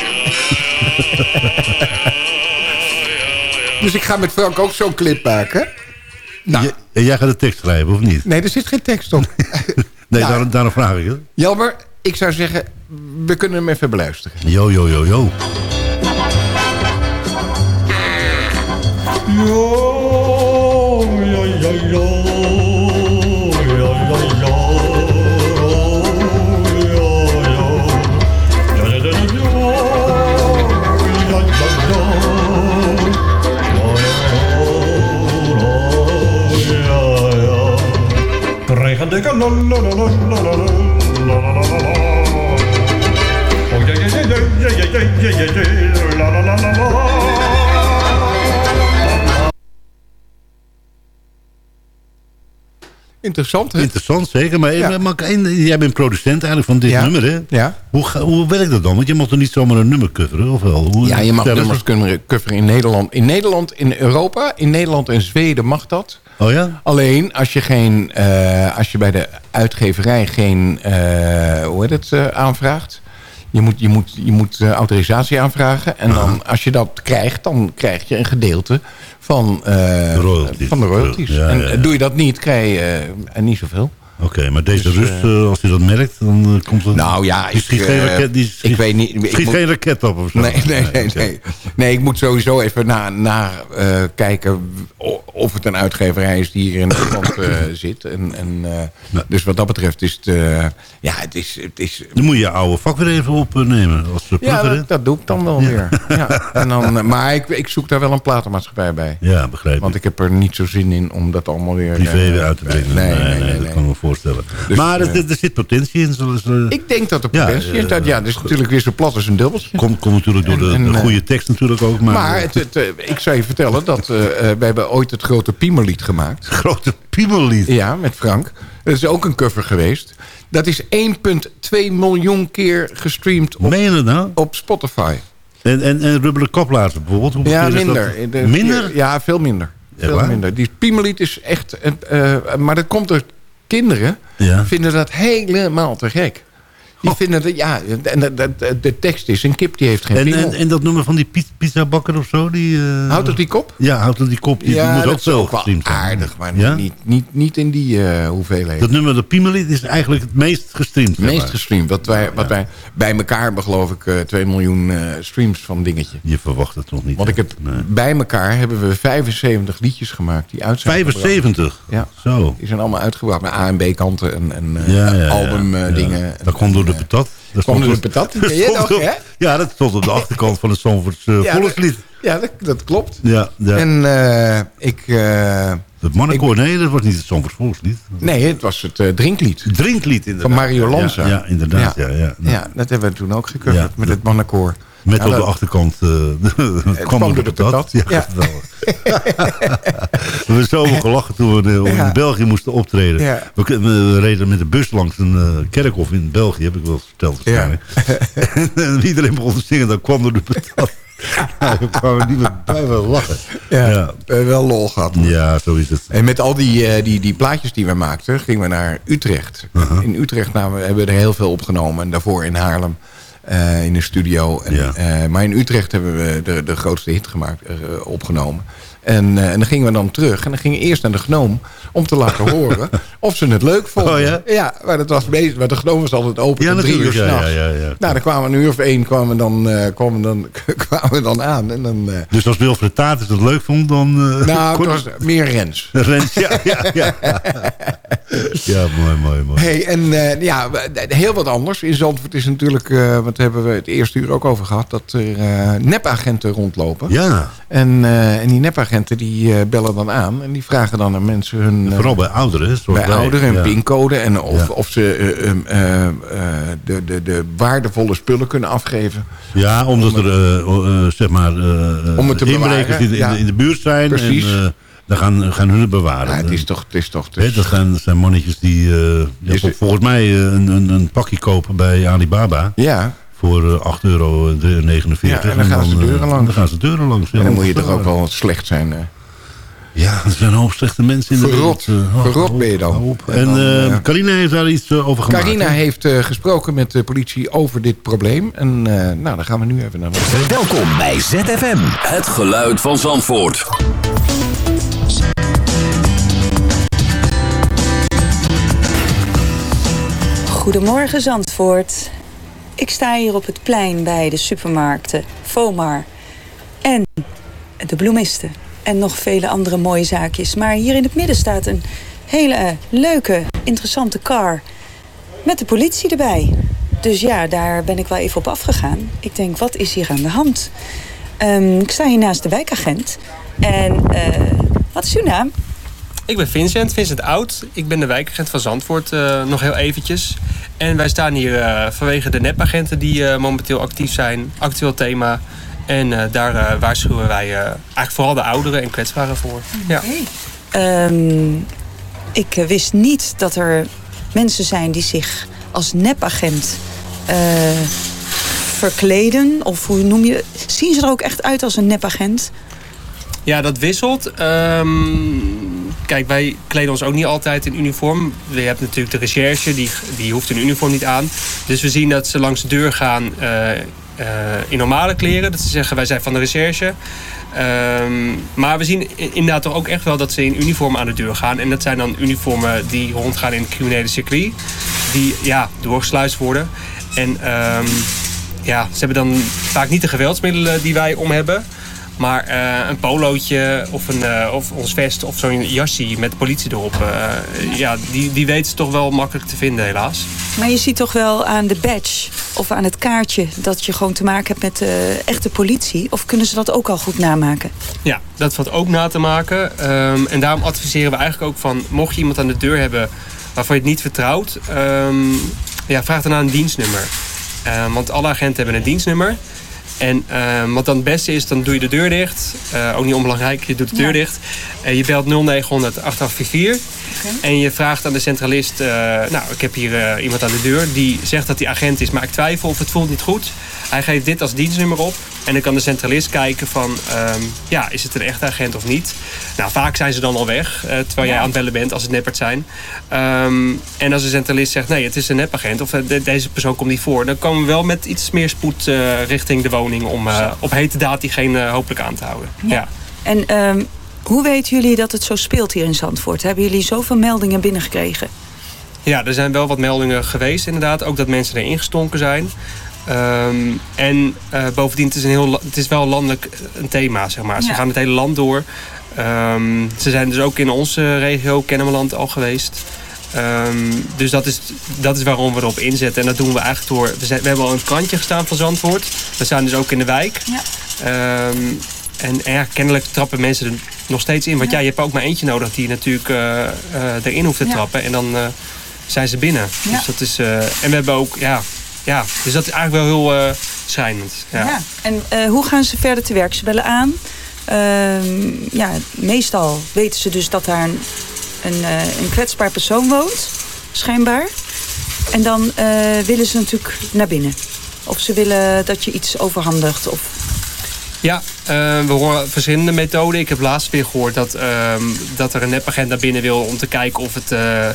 dus ik ga met Frank ook zo'n clip maken. Nou, j- jij gaat de tekst schrijven, of niet? nee, er zit geen tekst op. Nee, Nou. daar, daarom vraag ik het. Jelmer, ik zou zeggen, we kunnen hem even beluisteren. Yo, yo, yo, yo. Interessant, hè? Interessant, zeker. Maar, Ja. eh, maar één- jij bent producent eigenlijk van dit Ja. nummer, hè? Ja. Hoe, hoe werkt dat dan? Want je mag er niet zomaar een nummer coveren, of wel? Hoe, Ja, je mag nummers coveren in Nederland. In Nederland, in Europa, in Nederland en Zweden mag dat. Oh ja? Alleen als je, geen, eh, als je bij de uitgeverij geen eh, hoe heet het, eh, aanvraagt. Je moet, je moet, je moet autorisatie aanvragen. En dan, als je dat krijgt, dan krijg je een gedeelte van, De royalties. van de royalties. Ja, en doe je dat niet, krijg je niet zoveel. Oké, maar deze Dus, rust, eh, als je dat merkt, dan eh, komt het... Nou ja, schiet ik, geen eh, raket, die schiet, ik weet niet- ik schiet moet- geen raket op of zo. Nee, nee, nee. Nee, nee ik moet sowieso even naar na, eh, kijken of het een uitgeverij is die hier in Nederland eh, zit. En, en, eh, Dus wat dat betreft is het... eh, ja, het is... Het is Dan moet je je oude vak weer even opnemen als ja, dat, dat doe ik dan wel weer. Ja, en dan, eh, maar ik, ik zoek daar wel een platenmaatschappij bij. Ja, begrijp Want ik. ik heb er niet zo zin in om dat allemaal weer... Privé eh, weer uit te brengen. Nee, nee, nee. dat kan ik me voorstellen. Dus, maar er, eh, er zit potentie in. Zoals, eh, Ik denk dat er potentie eh, is. Dat, ja, is natuurlijk weer zo plat als een dubbeltje. Komt natuurlijk door de, En- en, de eh, goede tekst natuurlijk ook. Maar, Maar het, het, eh, ik zou je vertellen dat eh, eh, we hebben ooit het grote Piemerlied gemaakt. grote piemellied. Ja, met Frank. Dat is ook een cover geweest. Dat is 1,2 miljoen keer gestreamd op, Meen je dat nou? op Spotify. En, en, en rubberen bijvoorbeeld? Hoeveel Ja, is dat? minder. De- minder? Ja, veel minder. Echt Veel waar? minder. Die Piemerlied is echt... eh, eh, maar dat komt door kinderen. Ja. Vinden dat helemaal te gek. Die Oh. vinden dat... Ja, en de, de, de tekst is... Een kip die heeft geen En, en, en dat nummer van die pi- pizzabakker of zo? Die, eh, Houdt toch die kop? Ja, houdt toch die kop? Die, moet dat ook wel zijn. aardig. Maar Ja? niet, niet, niet in die eh, hoeveelheid. Dat nummer, dat Piemellied, is eigenlijk het meest gestreamd. Het meest maar. gestreamd. Wat wij, wat wij bij elkaar hebben, geloof ik, eh 2 miljoen streams van dingetje. Je verwacht het nog niet. Want ik hè? heb, Nee. bij elkaar hebben we 75 liedjes gemaakt die uit zijn gebracht. 75? Ja. Zo. Die zijn allemaal uitgebracht met A en B kanten en, en album dingen. Dat komt door de patat. Dat Kwam er de patat? Die dat ken je nog, hè? Ja, dat stond op de achterkant van het Zandvoorts Ja, volkslied. Ja, dat, dat klopt. Ja, ja. En eh, ik... eh, het mannenkoor, nee, dat was niet het Zandvoorts volkslied. nee, het was het drinklied. Drinklied inderdaad. Van Mario Lanza. Ja, inderdaad. Ja. Ja, Ja, dat hebben we toen ook gecoverd Ja. met het mannenkoor. Met op de achterkant eh kwam, kwam er door de de patat. patat. Ja, we hebben zo gelachen toen we in België moesten optreden. We, we reden met de bus langs een eh, kerkhof in België, heb ik wel verteld waarschijnlijk. en iedereen begon te zingen, dan kwam er de patat. Ja, we kwamen niet meer bij wel lachen. Ja, Ja. we hebben wel lol gehad. Ja, zo is het. En met al die, eh, die, die plaatjes die we maakten, gingen we naar Utrecht. Uh-huh. In Utrecht namen, we- hebben we er heel veel opgenomen. En daarvoor in Haarlem in de studio. En, Ja. eh, maar in Utrecht hebben we de, de grootste hit gemaakt, eh, opgenomen. En, eh, en dan gingen we dan terug. En dan gingen we eerst naar de Gnoom om te laten horen of ze het leuk vonden. Oh ja? Ja, maar dat was. Maar de Gnoom was altijd open Ja, tot drie uur s'nachts. ja, ja, ja. Nou, dan kwamen we een uur of één kwamen we dan, eh, kwamen dan, kwamen we dan aan. En dan, eh, Dus als Wilfred Tatus het leuk vond, dan... nou, het was meer Rens. Rens, ja, ja, ja. ja, mooi, mooi, mooi. Hey, en ja, heel wat anders. In Zandvoort is natuurlijk, wat hebben we het eerste uur ook over gehad... dat er nepagenten rondlopen. Ja, En, en die nepagenten die eh, bellen dan aan... en die vragen dan aan mensen hun... eh, vooral bij ouderen. bij ouderen, Ja. pincode... en of, Ja. of ze eh, de, de, de waardevolle spullen kunnen afgeven. Ja, omdat er, zeg maar, Om het te inbrekers bewaren, in de, in, ja. de, in de buurt zijn. Precies. En dan gaan, gaan hun het bewaren. Ja, het is toch... Het is toch dat, zijn, dat zijn mannetjes die, ja, volgens mij een, een, een pakje kopen bij Alibaba. ja, Voor eh, 8,49 euro. Ja, en dan gaan ze eh, deuren langs. Dan gaan ze deuren langs. en ja. dan moet je toch ook wel slecht zijn. eh. Ja, er zijn een hoop slechte mensen in de Verrot. wereld. eh, Verrot hou ben je dan. En eh, eh, Carina heeft daar iets eh, over gemaakt. Carina heeft eh, gesproken met de politie over dit probleem. En eh, nou, dan gaan we nu even naar... Welkom bij ZFM. Het geluid van Zandvoort. Goedemorgen Zandvoort. Ik sta hier op het plein bij de supermarkten Vomar en de bloemisten. En nog vele andere mooie zaakjes. Maar hier in het midden staat een hele leuke, interessante car. Met de politie erbij. Dus ja, daar ben ik wel even op afgegaan. Ik denk, wat is hier aan de hand? Ehm, ik sta hier naast de wijkagent. En eh, wat is uw naam? Ik ben Vincent, Vincent Oud. Ik ben de wijkagent van Zandvoort, eh, nog heel eventjes. En wij staan hier eh, vanwege de nepagenten die eh, momenteel actief zijn. Actueel thema. En daar waarschuwen wij eigenlijk vooral de ouderen en kwetsbaren voor. Ja. Ehm, ik wist niet dat er mensen zijn die zich als nepagent verkleden. Of hoe noem je Zien ze er ook echt uit als een nepagent? Ja, dat wisselt. Ehm, kijk, wij kleden ons ook niet altijd in uniform. Je hebt natuurlijk de recherche, die, die hoeft een uniform niet aan. Dus we zien dat ze langs de deur gaan eh, eh, in normale kleren. Dat ze zeggen, wij zijn van de recherche. Ehm, maar we zien inderdaad toch ook echt wel dat ze in uniform aan de deur gaan. En dat zijn dan uniformen die rondgaan in het criminele circuit. Die ja, doorgesluist worden. En ehm, ja, ze hebben dan vaak niet de geweldsmiddelen die wij om hebben. Maar eh, een polootje of, een, eh, of ons vest of zo'n jasje met politie erop. eh, ja, die, die weten ze toch wel makkelijk te vinden helaas. Maar je ziet toch wel aan de badge of aan het kaartje... dat je gewoon te maken hebt met de echte politie? Of kunnen ze dat ook al goed namaken? Ja, dat valt ook na te maken. Ehm, en daarom adviseren we eigenlijk ook van... mocht je iemand aan de deur hebben waarvan je het niet vertrouwt... ehm, ja, vraag dan naar een dienstnummer. Ehm, want alle agenten hebben een dienstnummer. En ehm, wat dan het beste is, dan doe je de deur dicht. Eh, ook niet onbelangrijk, je doet de deur Ja. dicht. En je belt 0900 8844. En je vraagt aan de centralist... eh, nou, ik heb hier eh, iemand aan de deur die zegt dat hij agent is... maar ik twijfel of het voelt niet goed. Hij geeft dit als dienstnummer op. En dan kan de centralist kijken van... ehm, ja, is het een echte agent of niet? Nou, vaak zijn ze dan al weg. eh, terwijl jij aan het bellen bent als het neppert zijn. Ehm, en als de centralist zegt... nee, het is een nepagent of de- deze persoon komt niet voor... dan komen we wel met iets meer spoed richting de woning... om op hete daad diegene hopelijk aan te houden. ja. En ehm, hoe weten jullie dat het zo speelt hier in Zandvoort? Hebben jullie zoveel meldingen binnengekregen? Ja, er zijn wel wat meldingen geweest inderdaad. Ook dat mensen erin gestonken zijn. Ehm, en eh, bovendien, het is, een heel, het is wel landelijk eh, een thema, zeg maar. Ze Ja. gaan het hele land door. Ehm, ze zijn dus ook in onze regio, Kennemerland, al geweest. Ehm, dus dat is, dat is waarom we erop inzetten. En dat doen we eigenlijk door... We, zijn, we hebben al een krantje gestaan van Zandvoort. We staan dus ook in de wijk. Ja. En, ja, kennelijk trappen mensen nog steeds in. Want ja, je hebt ook maar eentje nodig die natuurlijk eh, eh, erin hoeft te trappen. En dan eh, zijn ze binnen. Dus dat is, en we hebben ook... Ja, ja, dus dat is eigenlijk wel heel eh, schrijnend. Ja. Ja. En hoe gaan ze verder te werk? Ze bellen aan. Ehm, ja, meestal weten ze dus dat daar een, een, een kwetsbaar persoon woont, schijnbaar. En dan willen ze natuurlijk naar binnen. Of ze willen dat je iets overhandigt. Of... Ja, eh, we horen verschillende methoden. Ik heb laatst weer gehoord dat, ehm, dat er een nepagent naar binnen wil om te kijken of het. eh,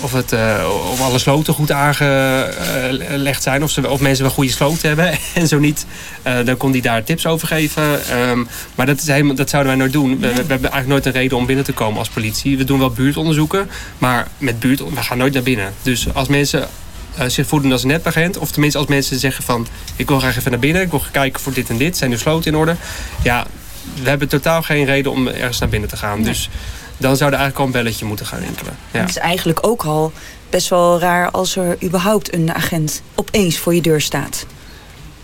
of, het, eh, of alle sloten goed aangelegd zijn. Of, ze, of mensen wel goede sloten hebben. En zo niet, dan kon hij daar tips over geven. Ehm, maar dat, is helemaal, dat zouden wij nooit doen. We, we hebben eigenlijk nooit een reden om binnen te komen als politie. We doen wel buurtonderzoeken. Maar met buurt, we gaan nooit naar binnen. Dus als mensen eh, zich voelen als een nepagent. Of tenminste als mensen zeggen van... ik wil graag even naar binnen. Ik wil kijken voor dit en dit. Zijn de sloten in orde? Ja, we hebben totaal geen reden om ergens naar binnen te gaan. Dus dan zou er eigenlijk al een belletje moeten gaan rinkelen. Ja. Het is eigenlijk ook al best wel raar als er überhaupt een agent opeens voor je deur staat.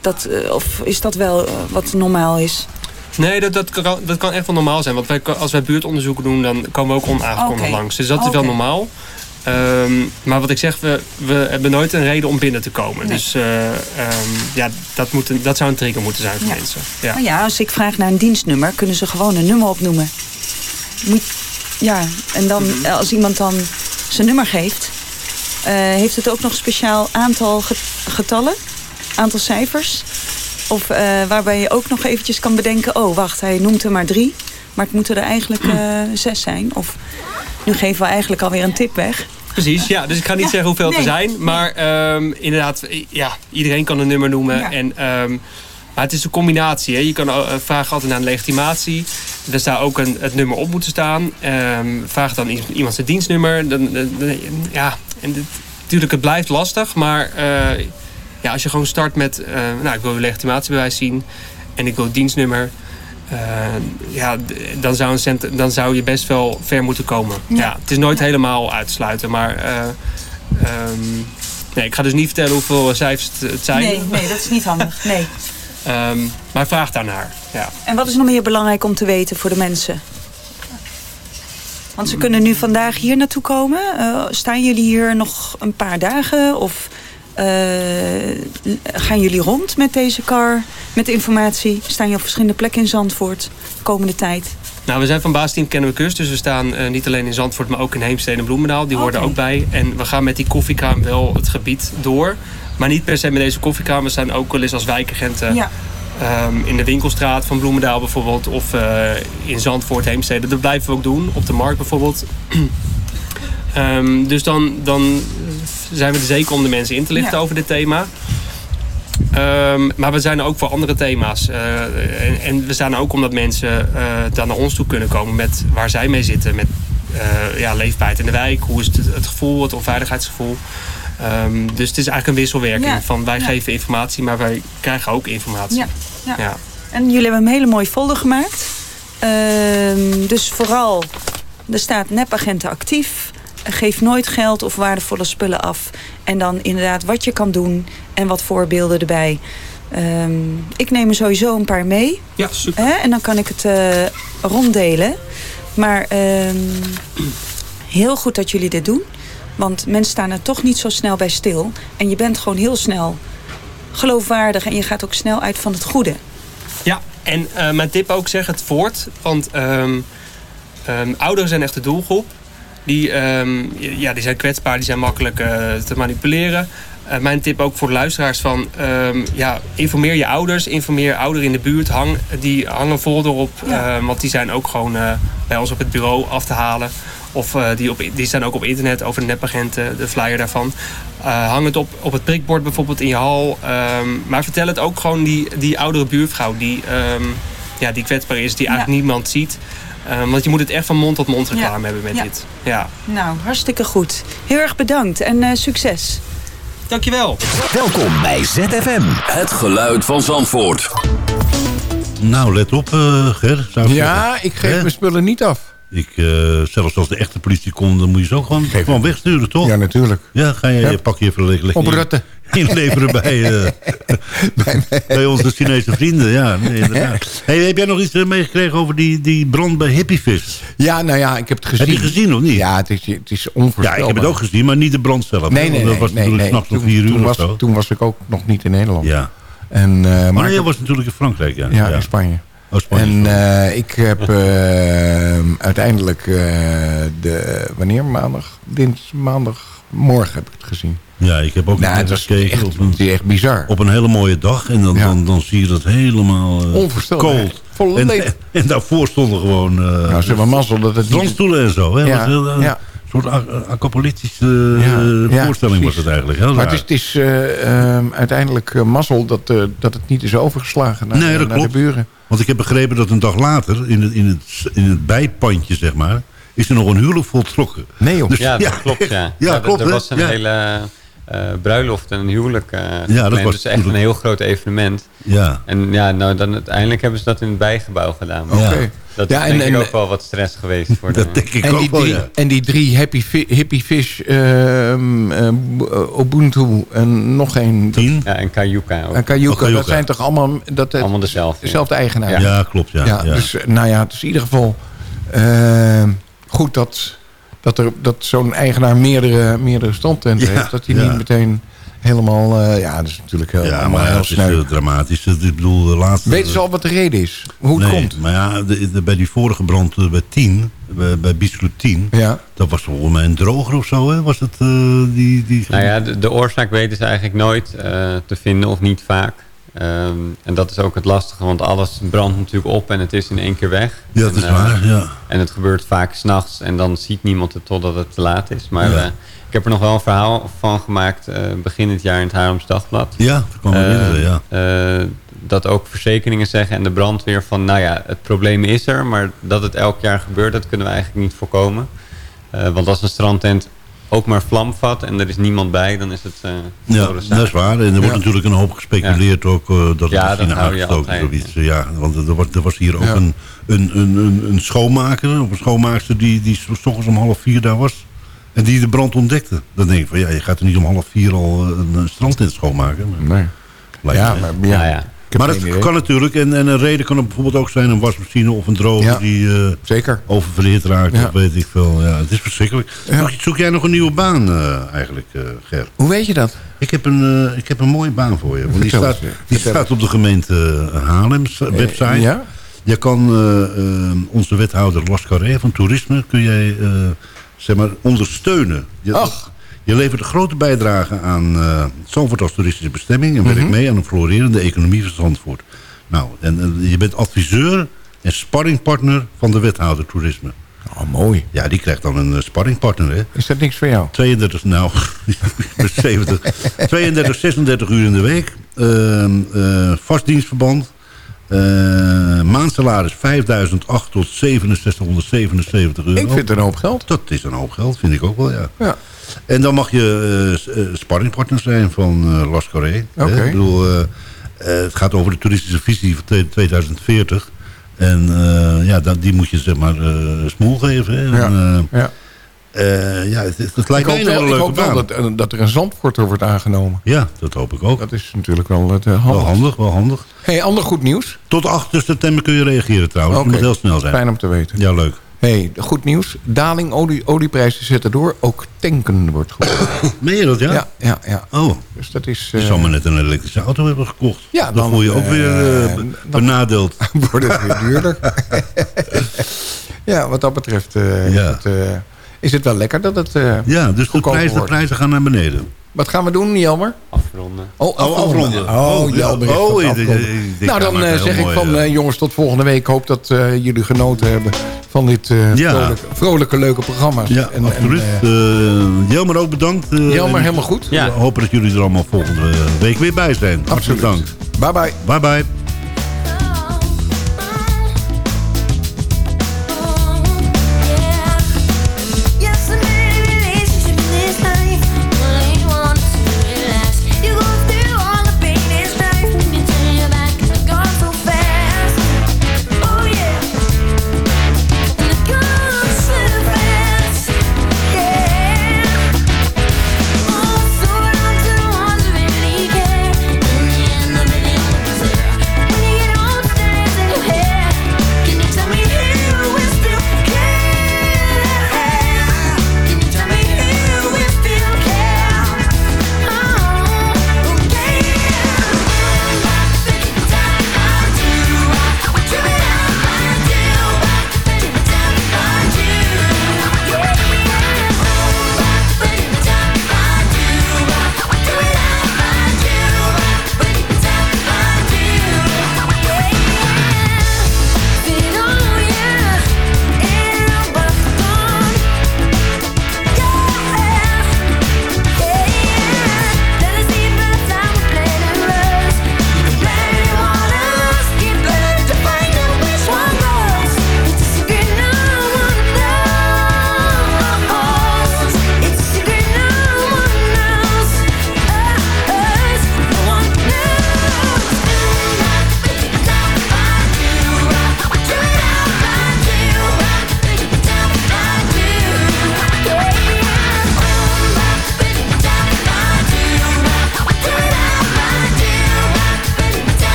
Dat, eh, of is dat wel eh, wat normaal is? Nee, dat, dat, kan, dat kan echt wel normaal zijn. Want wij, als wij buurtonderzoeken doen, dan komen we ook onaangekondigd langs. Dus dat is wel normaal. Ehm, maar wat ik zeg, we, we hebben nooit een reden om binnen te komen. Nee. Dus eh, ehm, ja, dat, moet een, dat zou een trigger moeten zijn voor Ja. mensen. Ja. Nou ja, als ik vraag naar een dienstnummer, kunnen ze gewoon een nummer opnoemen. Moet, ja, en dan Mhm. eh, als iemand dan zijn nummer geeft, eh, heeft het ook nog een speciaal aantal get- getallen, aantal cijfers. Of waarbij je ook nog eventjes kan bedenken, oh wacht, hij noemt er maar drie, maar het moeten er eigenlijk eh, zes zijn. Of nu geven we eigenlijk alweer een tip weg. Precies, ja. Dus ik ga niet Ja, zeggen hoeveel nee. er zijn. Maar ehm, inderdaad, ja, iedereen kan een nummer noemen. Ja. En, ehm, maar het is een combinatie. Hè. Je kan eh, vragen altijd naar een legitimatie. Er zou ook een, het nummer op moeten staan. Ehm, vraag dan iemand zijn dienstnummer. Dan, dan- dan- ja, en dit, natuurlijk, het blijft lastig. Maar eh, ja, als je gewoon start met... eh, nou, ik wil een legitimatiebewijs zien. En ik wil het dienstnummer. Eh, ja, dan zou, een cent, dan zou je best wel ver moeten komen. Ja. Ja. het is nooit helemaal uit te sluiten. Maar eh, ehm, nee, ik ga dus niet vertellen hoeveel cijfers het, het zijn. Nee, nee, dat is niet handig. Nee. Ehm, maar vraag daarnaar. Ja. En wat is nog meer belangrijk om te weten voor de mensen? Want ze kunnen nu vandaag hier naartoe komen. Eh, staan jullie hier nog een paar dagen? Of eh, gaan jullie rond met deze car, met informatie? Staan je op verschillende plekken in Zandvoort de komende tijd? Nou, we zijn van baasteam Kennen we Kust. Dus we staan eh, niet alleen in Zandvoort, maar ook in Heemstede en Bloemendaal. Die Oké. ook bij. En we gaan met die koffiekraam wel het gebied door. Maar niet per se met deze koffiekraam. We zijn ook wel eens als wijkagenten Ja. ehm, in de winkelstraat van Bloemendaal bijvoorbeeld. Of eh, in Zandvoort, Heemstede. Dat blijven we ook doen. Op de markt bijvoorbeeld. Ehm, dus dan, dan zijn we er zeker om de mensen in te lichten Ja. over dit thema. Ehm, maar we zijn er ook voor andere thema's. Eh, en, en we staan er ook omdat mensen eh, dan naar ons toe kunnen komen met waar zij mee zitten. Met eh, ja, leefbaarheid in de wijk. Hoe is het, het gevoel, het onveiligheidsgevoel. Ehm, dus het is eigenlijk een wisselwerking. Ja. Van wij Ja. geven informatie, maar wij krijgen ook informatie. Ja, ja. Ja. En jullie hebben een hele mooie folder gemaakt. Ehm, dus vooral, er staat nepagenten actief. Geef nooit geld of waardevolle spullen af. En dan inderdaad wat je kan doen en wat voorbeelden erbij. Ehm, ik neem er sowieso een paar mee. Ja, super. Hè? En dan kan ik het eh, ronddelen. Maar ehm, heel goed dat jullie dit doen. Want mensen staan er toch niet zo snel bij stil. En je bent gewoon heel snel geloofwaardig. En je gaat ook snel uit van het goede. Ja, en eh, mijn tip ook zeg het voort. Want ehm, ouderen zijn echt de doelgroep. Die, ehm, ja, die zijn kwetsbaar, die zijn makkelijk eh, te manipuleren. Eh, mijn tip ook voor de luisteraars van... ehm, ja, informeer je ouders, informeer ouderen in de buurt. Hang, die hangen vol erop, Ja. eh, want die zijn ook gewoon eh, bij ons op het bureau af te halen. Of die, op, die staan ook op internet over de nepagenten, de flyer daarvan. Hang het op, op het prikbord bijvoorbeeld in je hal. Ehm, maar vertel het ook gewoon die, die oudere buurvrouw die, ehm, ja, die kwetsbaar is, die eigenlijk niemand ziet. Ehm, want je moet het echt van mond tot mond reclame Ja. hebben met Ja. dit. Ja. Nou, hartstikke goed. Heel erg bedankt en eh, succes. Dankjewel. Welkom bij ZFM. Het geluid van Zandvoort. Nou, let op, eh Ger. Zou ik Ja, zeggen. ik geef mijn spullen niet af. Ik, eh, zelfs als de echte politie komt, dan moet je ze ook gewoon, gewoon wegsturen, toch? Ja, natuurlijk. Ja, ga je, Ja. je pak je even lekker Op Rutte. Inleveren bij, eh, bij onze Chinese vrienden. Ja, nee, inderdaad. Hey, heb jij nog iets eh, meegekregen over die, die brand bij Hippievis? Ja, nou ja, ik heb het gezien. Heb je gezien of niet? Ja, het is, het is Ja, onvoorstelbaar. ik heb het ook gezien, maar niet de brand zelf. Nee, nee, nee. Dat was nee, natuurlijk nee. Toen- vier uur toen of was, zo. Toen was ik ook nog niet in Nederland. Ja. En, eh, Maar maar jij was natuurlijk in Frankrijk, ja. ja, in Spanje. Oh. En eh, ik heb eh, uiteindelijk eh, de... Wanneer? Maandag? Dins, maandagmorgen heb ik het gezien. Ja, ik heb ook Nou, het gekeken echt, op een, het is echt bizar. op een hele mooie dag. En dan, Ja. dan, dan zie je dat helemaal Onvoorstelbaar. cold. Volledig. En, en daarvoor stonden gewoon eh Nou, ze mazzel dat het niet... en zo. Hè? Heel, ja. Soort a- apocalyptische Ja, ja, voorstelling was het eigenlijk. Heel Maar raar. het is, het is eh, ehm, uiteindelijk eh, mazzel dat, eh, dat het niet is overgeslagen naar, Nee, dat naar de klopt. buren. Want ik heb begrepen dat een dag later, in het, in het, in het bijpandje zeg maar... is er nog een huwelijk voltrokken. Nee joh. Dus- Ja, dat klopt, ja. Ja, klopt, Er was een Ja. hele eh, bruiloft en een huwelijk eh dat gepland. was dus echt een heel groot evenement. Ja. En ja, nou, dan uiteindelijk hebben ze dat in het bijgebouw gedaan. Oké. Ja. Dat Ja, is en- denk ik en- ook wel wat stress geweest voor de... Dat denk ik En ook die, wel, drie, ja. en die drie happy, fi- hippie fish, ehm, ehm, Ubuntu en nog één. Tien? Ja, en Kayuka ook. En Kayuka, Oh, Kayuka. dat zijn toch allemaal dat, eh, Allemaal dezelfde. dezelfde eigenaar? Ja, klopt. Ja, Ja, ja. Dus eh, nou ja, het is in ieder geval ehm, goed dat, dat, er, dat zo'n eigenaar meerdere, meerdere standtenten Ja, heeft. Dat hij ja. niet meteen helemaal... eh, ja, dat is natuurlijk heel, Ja, maar ja, heel het is dramatisch. Ik bedoel, de laatste... Weten ze al wat de reden is? Hoe het nee, komt? maar ja, de, de- bij die vorige brand eh, bij 10, bij, bij Biesloot 10... Ja. dat was volgens mij een droger of zo, hè? Was het eh, die... die... Nou ja, de, de oorzaak weten ze eigenlijk nooit eh, te vinden of niet vaak. Ehm, en dat is ook het lastige, want alles brandt natuurlijk op en het is in één keer weg. Ja, dat is En, eh, waar, ja. En het gebeurt vaak s'nachts en dan ziet niemand het totdat het te laat is. Maar Ja. eh, ik heb er nog wel een verhaal van gemaakt eh, begin dit jaar in het Haarlems Dagblad. Ja, dat Eh, herinneren, ja. dat ook verzekeringen zeggen en de brandweer van... nou ja, het probleem is er, maar dat het elk jaar gebeurt... dat kunnen we eigenlijk niet voorkomen. Want als een strandtent ook maar vlam vat en er is niemand bij... dan is het uh, Ja, dat is waar. En er wordt Ja. natuurlijk een hoop gespeculeerd ook... eh, dat het Ja, misschien aangestoken is of iets. eh, Ja, want er was, er was hier ook een, een, een, een, een schoonmaker... of een schoonmaakster die, die s ochtends om half vier daar was... en die de brand ontdekte. Dan denk ik van, ja, je gaat er niet om half vier al eh, een, een strandtent schoonmaken. Maar, Nee. lijkt Ja, me. maar, Ja, ja. Maar dat idee. kan natuurlijk. En, en een reden kan er bijvoorbeeld ook zijn... een wasmachine of een droger Ja. die... Zeker. oververhit raakt, Ja. of weet ik veel. Ja, het is verschrikkelijk. Ja. Zoek, jij nog een nieuwe baan eh, eigenlijk, eh Ger? Hoe weet je dat? Ik heb, een, ik heb een mooie baan voor je. Want die staat, die staat op de gemeente Haarlems eh, website. ja? Je kan onze wethouder Las Carré van toerisme... kun jij zeg maar ondersteunen. Je, Ach. Je levert een grote bijdrage aan eh Zandvoort als toeristische bestemming... en werkt mee aan een florerende economie van Zandvoort. Nou, en, je bent adviseur en sparringpartner van de wethouder toerisme. Oh, mooi. Ja, die krijgt dan een eh, sparringpartner, hè. Is dat niks voor jou? 32, nou, ik ben 70. 32, 36 uur in de week. Vast dienstverband. Eh, maandsalaris 5.008 tot 6777 euro. Ik vind het een hoop geld. Dat is een hoop geld, vind ik ook wel, ja. Ja. En dan mag je eh, sparringpartner zijn van eh Las Corée. hè. Oké. Ik bedoel, het gaat over de toeristische visie van twee- 2040. En ja, dat, die moet je zeg maar smoel geven. Hè. Ja. En, eh, Ja. Eh, ja, het, lijkt een hele wel, ik leuke wel baan. dat, eh, dat er een zandvoorter wordt aangenomen. Ja, dat hoop ik ook. Dat is natuurlijk wel het uh, Wel handig. handig, wel handig. Hey, ander goed nieuws. Tot 8 september kun je reageren trouwens. Het moet heel snel zijn. Fijn om te weten. Ja, leuk. Hey, goed nieuws. Daling olie, olieprijzen zetten door. Ook tanken wordt goed. Meen je dat, ja? ja, ja, ja. Oh, Dus dat is... je eh, zou maar net een elektrische auto hebben gekocht. Ja, dan, dan, voel je ook eh, weer eh, benadeeld. wordt het weer duurder. ja, wat dat betreft eh, Ja. het, eh, is het wel lekker dat het... eh, Ja, dus de, prijs, de prijzen gaan naar beneden. Wat gaan we doen, Jelmer? Afronden. Oh, afronden. Oh, ja. Jelmer. Oh, ik- ik- ik nou, dan eh, zeg ik mooi, van eh, jongens tot volgende week. Ik hoop dat eh, jullie genoten hebben van dit eh, Ja. vrolijke, vrolijke, leuke programma's. Ja, En- en, absoluut. eh, Eh, Jelmer ook bedankt. Jelmer en helemaal goed. Ja. We hopen dat jullie er allemaal volgende week weer bij zijn. Hartelijk Absoluut. dank. Bye bye. Bye bye.